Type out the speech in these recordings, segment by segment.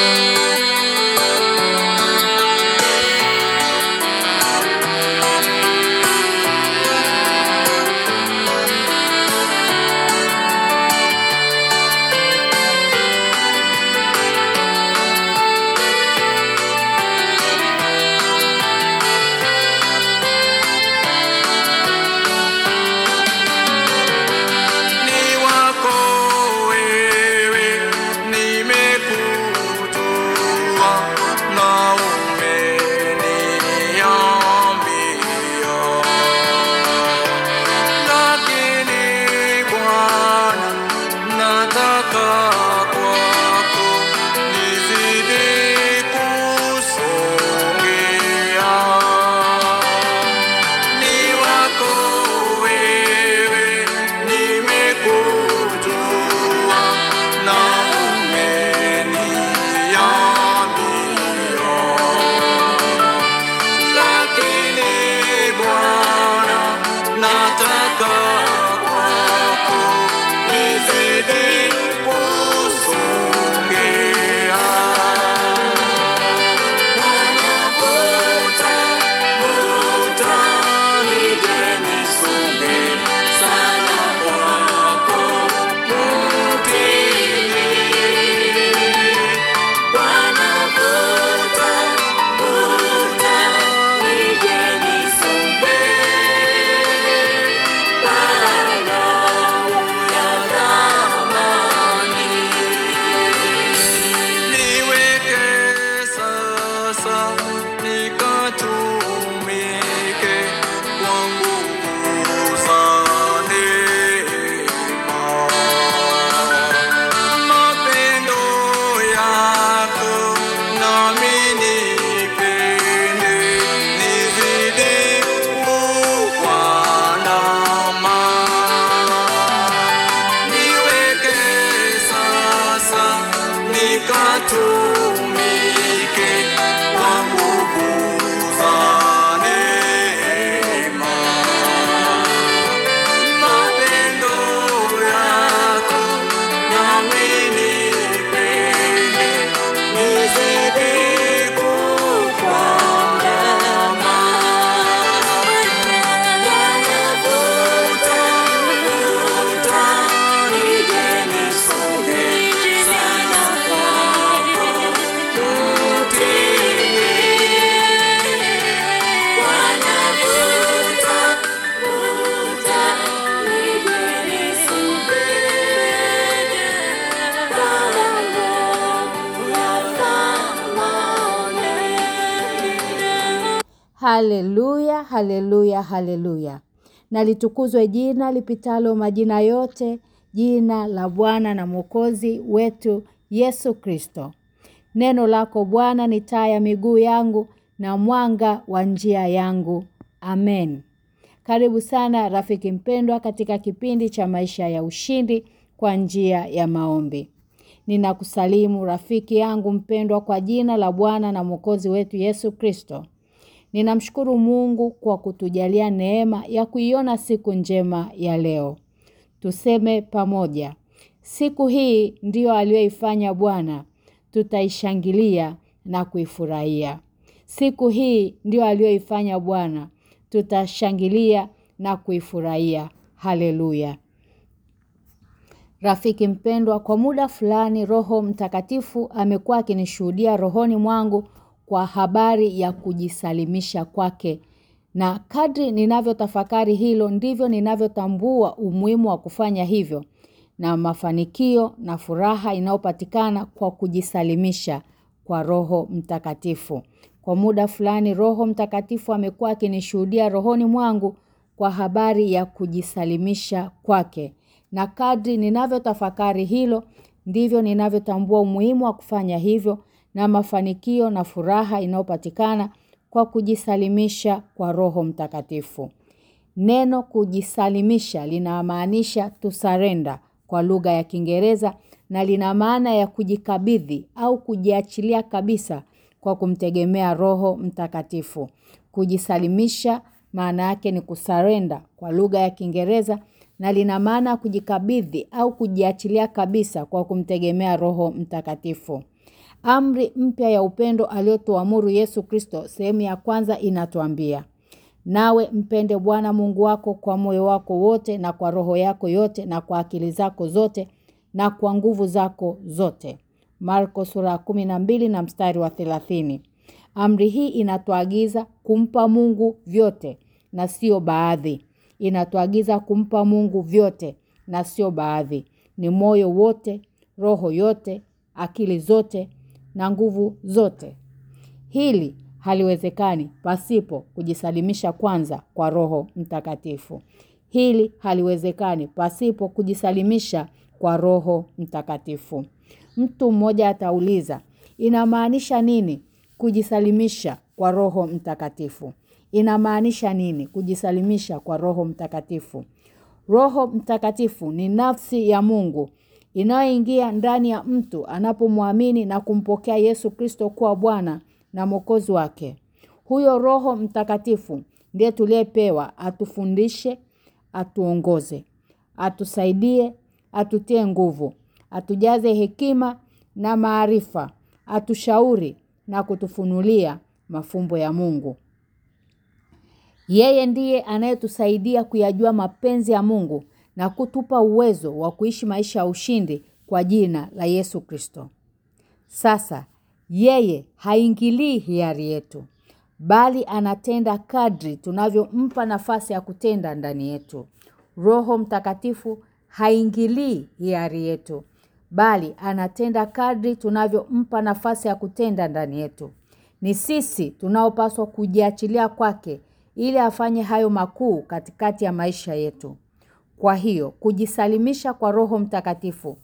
Ni tout. Haleluya, haleluya, haleluya. Na litukuzwe jina lipitalo majina yote, jina la Bwana na Mwokozi wetu Yesu Kristo. Neno lako Bwana ni taa ya miguu yangu na mwanga wa njia yangu. Amen. Karibu sana rafiki mpendwa katika kipindi cha maisha ya ushindi kwa njia ya maombi. Ninakusalimu rafiki yangu mpendwa kwa jina la Bwana na Mwokozi wetu Yesu Kristo. Ninamshukuru Mungu kwa kutujalia neema ya kuiona siku njema ya leo. Tuseme pamoja. Siku hii ndiyo aliyoifanya Bwana, tutaishangilia na kuifurahia. Siku hii ndiyo aliyoifanya Bwana, tutashangilia na kuifurahia. Haleluya. Rafiki mpendwa kwa muda fulani Roho Mtakatifu amekuwa akinishuhudia rohoni mwangu kwa habari ya kujisalimisha kwake. Na kadri ninavyotafakari hilo ndivyo ninavyotambua umuhimu wa kufanya hivyo na mafanikio na furaha inayopatikana kwa kujisalimisha kwa Roho Mtakatifu. Kwa muda fulani Roho Mtakatifu amekuwa akinishuhudia rohoni mwangu kwa habari ya kujisalimisha kwake. Na kadri ninavyotafakari hilo ndivyo ninavyotambua umuhimu wa kufanya hivyo na mafanikio na furaha inayopatikana kwa kujisalimisha kwa Roho Mtakatifu. Neno kujisalimisha linamaanisha to surrender kwa lugha ya Kiingereza na lina maana ya kujikabidhi au kujiachilia kabisa kwa kumtegemea Roho Mtakatifu. Kujisalimisha maana yake ni kusarenda kwa lugha ya Kiingereza na lina maana kujikabidhi au kujiachilia kabisa kwa kumtegemea Roho Mtakatifu. Amri mpya ya upendo aliyotuamuru Yesu Kristo sehemu ya kwanza inatuambia Nawe mpende Bwana Mungu wako kwa moyo wako wote na kwa roho yako yote na kwa akili zako zote na kwa nguvu zako zote. Marko sura ya mbili na mstari wa 30. Amri hii inatuagiza kumpa Mungu vyote na sio baadhi. Inatuagiza kumpa Mungu vyote na sio baadhi. Ni moyo wote, roho yote, akili zote na nguvu zote. Hili haliwezekani pasipo kujisalimisha kwanza kwa roho mtakatifu. Hili haliwezekani pasipo kujisalimisha kwa roho mtakatifu. Mtu mmoja atauliza, inamaanisha nini kujisalimisha kwa roho mtakatifu? Inamaanisha nini kujisalimisha kwa roho mtakatifu? Roho mtakatifu ni nafsi ya Mungu inayoingia ndani ya mtu anapomwamini na kumpokea Yesu Kristo kuwa Bwana na Mwokozi wake. Huyo Roho Mtakatifu ndiye tuliyepewa atufundishe, atuongoze, atusaidie, atutie nguvu, atujaze hekima na maarifa, atushauri na kutufunulia mafumbo ya Mungu. Yeye ndiye anayetusaidia kuyajua mapenzi ya Mungu na kutupa uwezo wa kuishi maisha ya ushindi kwa jina la Yesu Kristo. Sasa yeye haingilii hiari yetu bali anatenda kadri tunavyompa nafasi ya kutenda ndani yetu. Roho Mtakatifu haingilii hiari yetu bali anatenda kadri tunavyompa nafasi ya kutenda ndani yetu. Ni sisi tunaopaswa kujiachilia kwake ili afanye hayo makuu katikati ya maisha yetu. Kwa hiyo, kujisalimisha kwa Roho Mtakatifu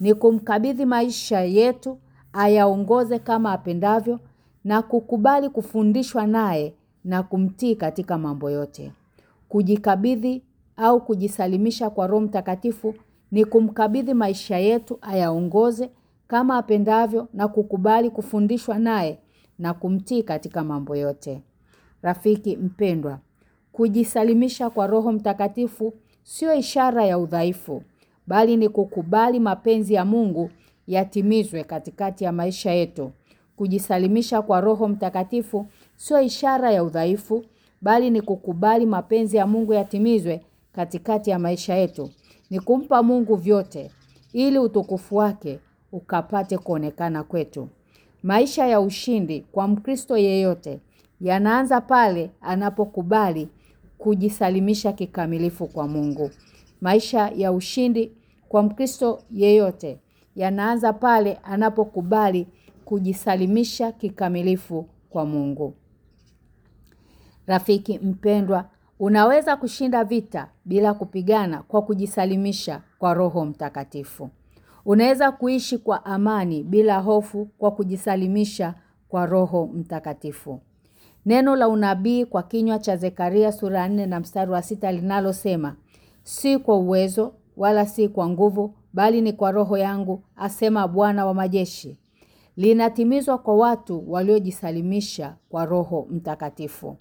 ni kumkabidhi maisha yetu ayaongoze kama apendavyo na kukubali kufundishwa naye na kumtii katika mambo yote. Kujikabidhi au kujisalimisha kwa Roho Mtakatifu ni kumkabidhi maisha yetu ayaongoze kama apendavyo na kukubali kufundishwa naye na kumtii katika mambo yote. Rafiki mpendwa, kujisalimisha kwa Roho Mtakatifu sio ishara ya udhaifu, bali ni kukubali mapenzi ya Mungu yatimizwe katikati ya maisha yetu. Kujisalimisha kwa Roho Mtakatifu sio ishara ya udhaifu, bali ni kukubali mapenzi ya Mungu yatimizwe katikati ya maisha yetu. Ni kumpa Mungu vyote ili utukufu wake ukapate kuonekana kwetu. Maisha ya ushindi kwa Mkristo yeyote yanaanza pale anapokubali kujisalimisha kikamilifu kwa Mungu. Maisha ya ushindi kwa Mkristo yeyote yanaanza pale anapokubali kujisalimisha kikamilifu kwa Mungu. Rafiki mpendwa, unaweza kushinda vita bila kupigana kwa kujisalimisha kwa Roho Mtakatifu. Unaweza kuishi kwa amani bila hofu kwa kujisalimisha kwa Roho Mtakatifu. Neno la unabii kwa kinywa cha Zekaria sura 4 na mstari wa sita linalosema si kwa uwezo wala si kwa nguvu bali ni kwa roho yangu asema Bwana wa majeshi linatimizwa kwa watu waliojisalimisha kwa Roho Mtakatifu.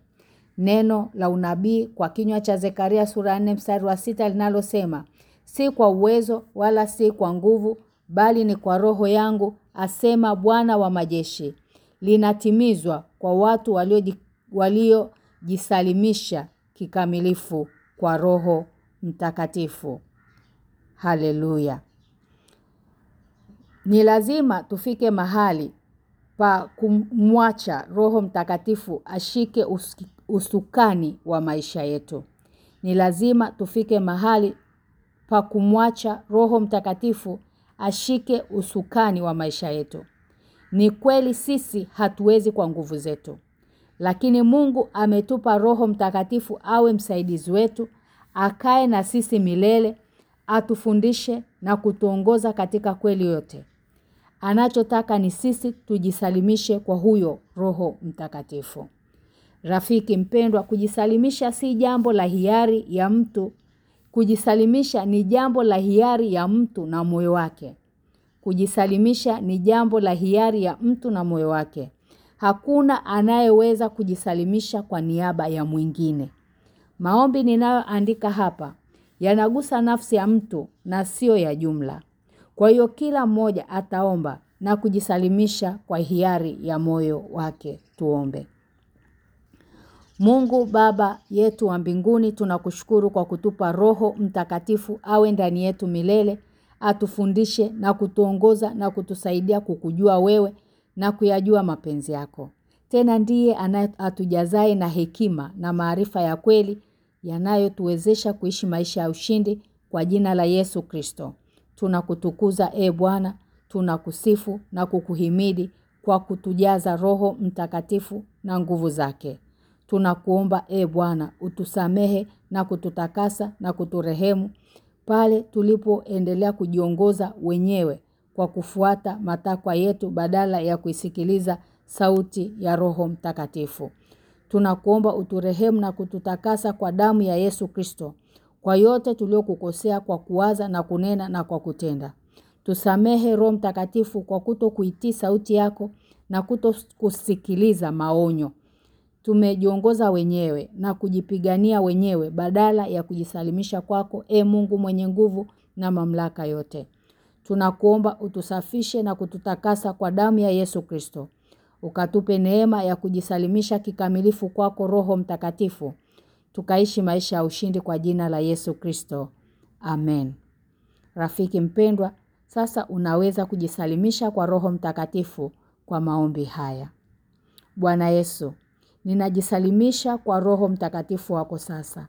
Neno la unabii kwa kinywa cha Zekaria sura 4 mstari wa sita linalosema si kwa uwezo wala si kwa nguvu bali ni kwa roho yangu asema Bwana wa majeshi linatimizwa kwa watu waliojisalimisha walio kikamilifu kwa Roho Mtakatifu. Haleluya. Ni lazima tufike mahali pa kumwacha Roho Mtakatifu ashike usukani wa maisha yetu. Ni lazima tufike mahali pa kumwacha Roho Mtakatifu ashike usukani wa maisha yetu. Ni kweli sisi hatuwezi kwa nguvu zetu. Lakini Mungu ametupa Roho Mtakatifu awe msaidizi wetu, akae na sisi milele, atufundishe na kutuongoza katika kweli yote. Anachotaka ni sisi tujisalimishe kwa huyo Roho Mtakatifu. Rafiki mpendwa, kujisalimisha si jambo la hiari ya mtu. Kujisalimisha ni jambo la hiari ya mtu na moyo wake. Kujisalimisha ni jambo la hiari ya mtu na moyo wake. Hakuna anayeweza kujisalimisha kwa niaba ya mwingine. Maombi ninayoandika hapa yanagusa nafsi ya mtu na sio ya jumla. Kwa hiyo kila mmoja ataomba na kujisalimisha kwa hiari ya moyo wake. Tuombe. Mungu Baba yetu wa mbinguni tunakushukuru kwa kutupa roho mtakatifu awe ndani yetu milele atufundishe na kutuongoza na kutusaidia kukujua wewe na kuyajua mapenzi yako. Tena ndiye atujazae na hekima na maarifa ya kweli yanayotuwezesha kuishi maisha ya ushindi kwa jina la Yesu Kristo. Tunakutukuza e Bwana, tunakusifu na kukuhimidi kwa kutujaza roho mtakatifu na nguvu zake. Tunakuomba e Bwana utusamehe na kututakasa na kuturehemu pale tulipoendelea kujiongoza wenyewe kwa kufuata matakwa yetu badala ya kuisikiliza sauti ya Roho Mtakatifu. Tunakuomba uturehemu na kututakasa kwa damu ya Yesu Kristo kwa yote tuliokukosea kwa kuwaza na kunena na kwa kutenda. Tusamehe Roho Mtakatifu kwa kuto kuitii sauti yako na kuto kusikiliza maonyo. Tumejiongoza wenyewe na kujipigania wenyewe badala ya kujisalimisha kwako e Mungu mwenye nguvu na mamlaka yote. Tunakuomba utusafishe na kututakasa kwa damu ya Yesu Kristo. Ukatupe neema ya kujisalimisha kikamilifu kwako Roho Mtakatifu. Tukaishi maisha ya ushindi kwa jina la Yesu Kristo. Amen. Rafiki mpendwa, sasa unaweza kujisalimisha kwa Roho Mtakatifu kwa maombi haya. Bwana Yesu, ninajisalimisha kwa Roho Mtakatifu wako sasa.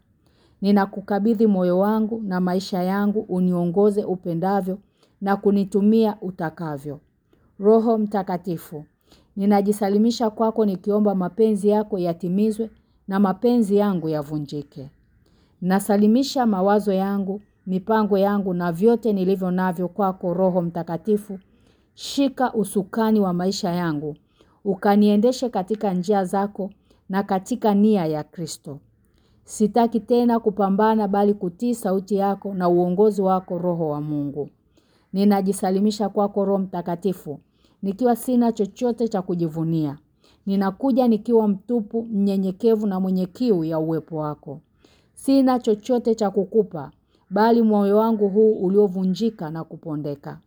Ninakukabidhi moyo wangu na maisha yangu uniongoze upendavyo na kunitumia utakavyo. Roho Mtakatifu, ninajisalimisha kwako nikiomba mapenzi yako yatimizwe na mapenzi yangu yavunjike. Nasalimisha mawazo yangu, mipango yangu na vyote nilivyo navyo kwako Roho Mtakatifu. Shika usukani wa maisha yangu, ukaniendeshe katika njia zako na katika nia ya Kristo. Sitaki tena kupambana bali kutii sauti yako na uongozi wako Roho wa Mungu. Ninajisalimisha kwako Roho Mtakatifu nikiwa sina chochote cha kujivunia. Ninakuja nikiwa mtupu, mnyenyekevu na mwenye kiu ya uwepo wako. Sina chochote cha kukupa bali moyo wangu huu uliovunjika na kupondeka.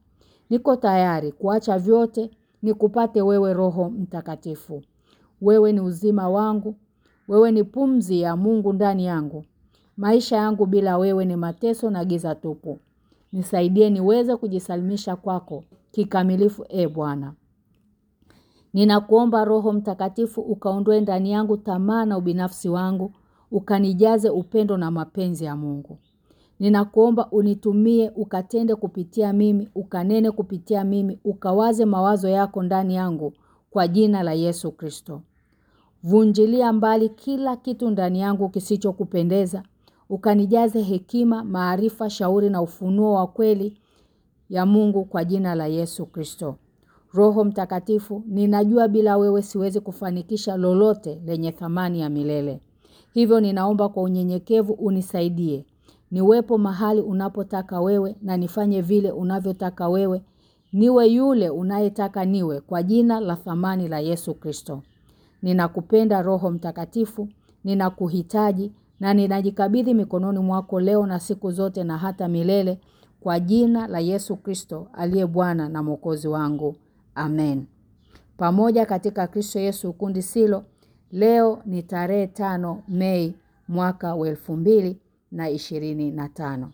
Niko tayari kuacha vyote nikupate wewe Roho Mtakatifu. Wewe ni uzima wangu, wewe ni pumzi ya Mungu ndani yangu. Maisha yangu bila wewe ni mateso na giza tupu. Nisaidie niweze kujisalimisha kwako kikamilifu e Bwana. Ninakuomba Roho Mtakatifu ukaondoe ndani yangu tamaa na ubinafsi wangu, ukanijaze upendo na mapenzi ya Mungu. Ninakuomba unitumie ukatende kupitia mimi, ukanene kupitia mimi, ukawaze mawazo yako ndani yangu kwa jina la Yesu Kristo. Vunjilia mbali kila kitu ndani yangu kisichokupendeza, ukanijaze hekima, maarifa, shauri na ufunuo wa kweli ya Mungu kwa jina la Yesu Kristo. Roho Mtakatifu, ninajua bila wewe siwezi kufanikisha lolote lenye thamani ya milele. Hivyo ninaomba kwa unyenyekevu unisaidie. Niwepo mahali unapotaka wewe na nifanye vile unavyotaka wewe. Niwe yule unayetaka niwe kwa jina la thamani la Yesu Kristo. Ninakupenda Roho Mtakatifu, ninakuhitaji na ninajikabidhi mikononi mwako leo na siku zote na hata milele kwa jina la Yesu Kristo aliye Bwana na Mwokozi wangu. Amen. Pamoja katika Kristo Yesu ukundi silo leo ni tarehe tano Mei mwaka wa elfu mbili na ishirini na tano.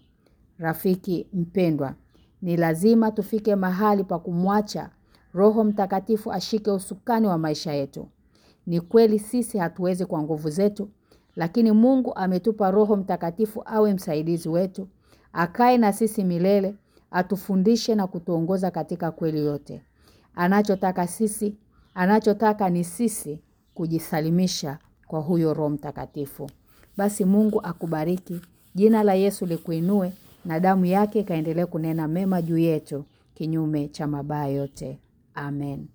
Rafiki mpendwa, ni lazima tufike mahali pa kumwacha Roho Mtakatifu ashike usukani wa maisha yetu. Ni kweli sisi hatuwezi kwa nguvu zetu, lakini Mungu ametupa Roho Mtakatifu awe msaidizi wetu, akae na sisi milele, atufundishe na kutuongoza katika kweli yote. Anachotaka sisi, anachotaka ni sisi kujisalimisha kwa huyo Roho Mtakatifu. Basi Mungu akubariki, jina la Yesu likuinue na damu yake ikaendelee kunena mema juu yetu kinyume cha mabaya yote. Amen.